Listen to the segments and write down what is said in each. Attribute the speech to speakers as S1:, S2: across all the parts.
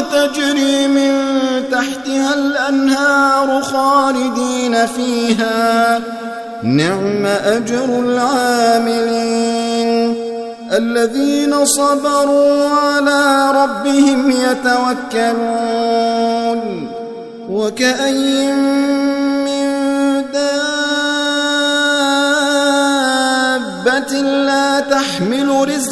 S1: تجري من تحتها الأنهار خالدين فيها نعم أجر العاملين الذين صبروا على ربهم يتوكلون وكأي من دابة لا تحمل رزقا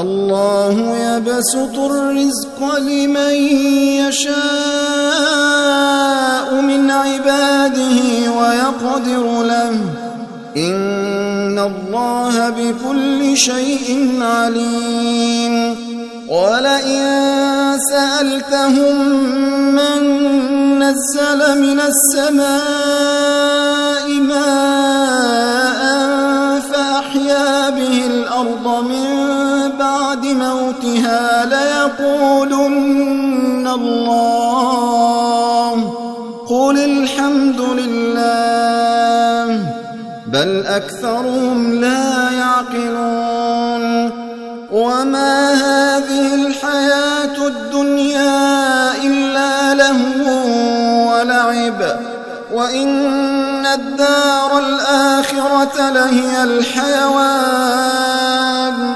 S1: الله يبسط الرزق لمن يشاء من عباده ويقدر له إن الله بكل شيء عليم ولئن سألتهم من نزل من السماء ماء ليقولن الله قل الحمد لله بل أكثرهم لا يعقلون وما هذه الحياة الدنيا إلا لهو ولعب وإن الدار الآخرة لهي الحيوان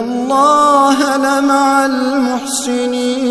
S1: الله لمع المحسنين